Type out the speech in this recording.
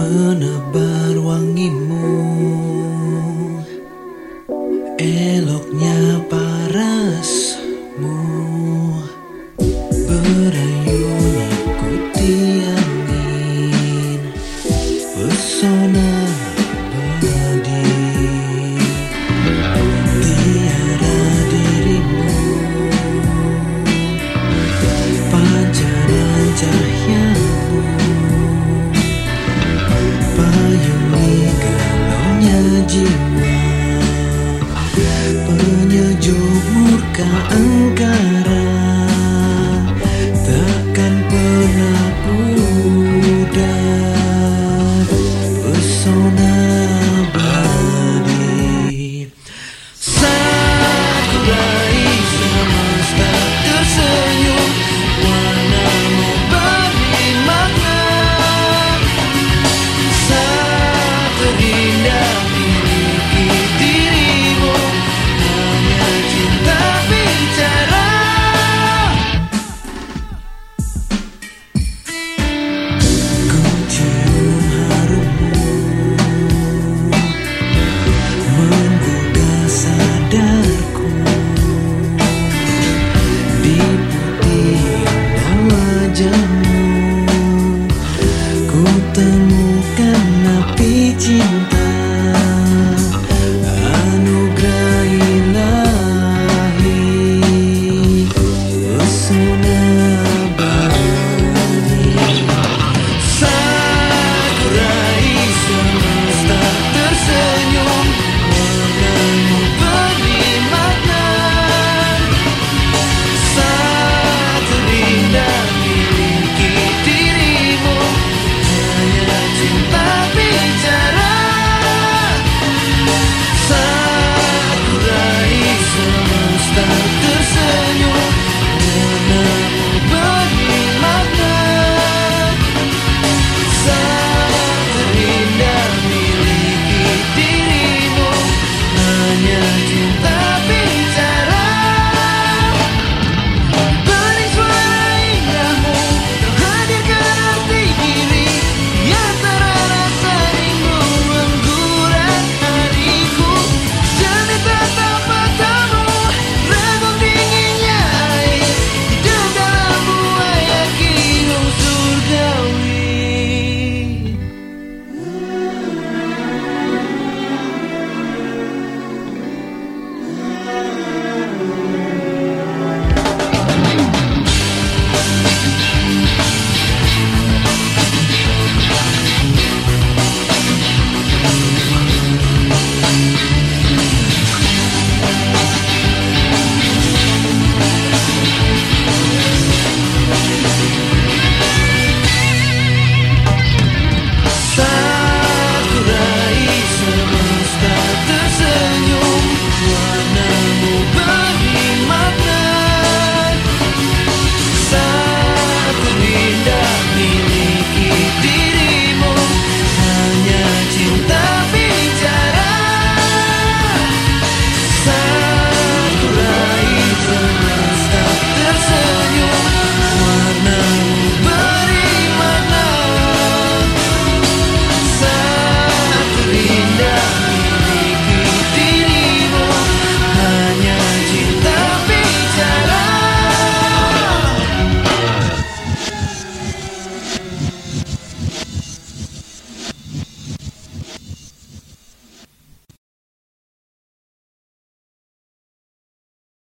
menebar wangimu Eloknya parasmu. Berayun ikuti angin Pesona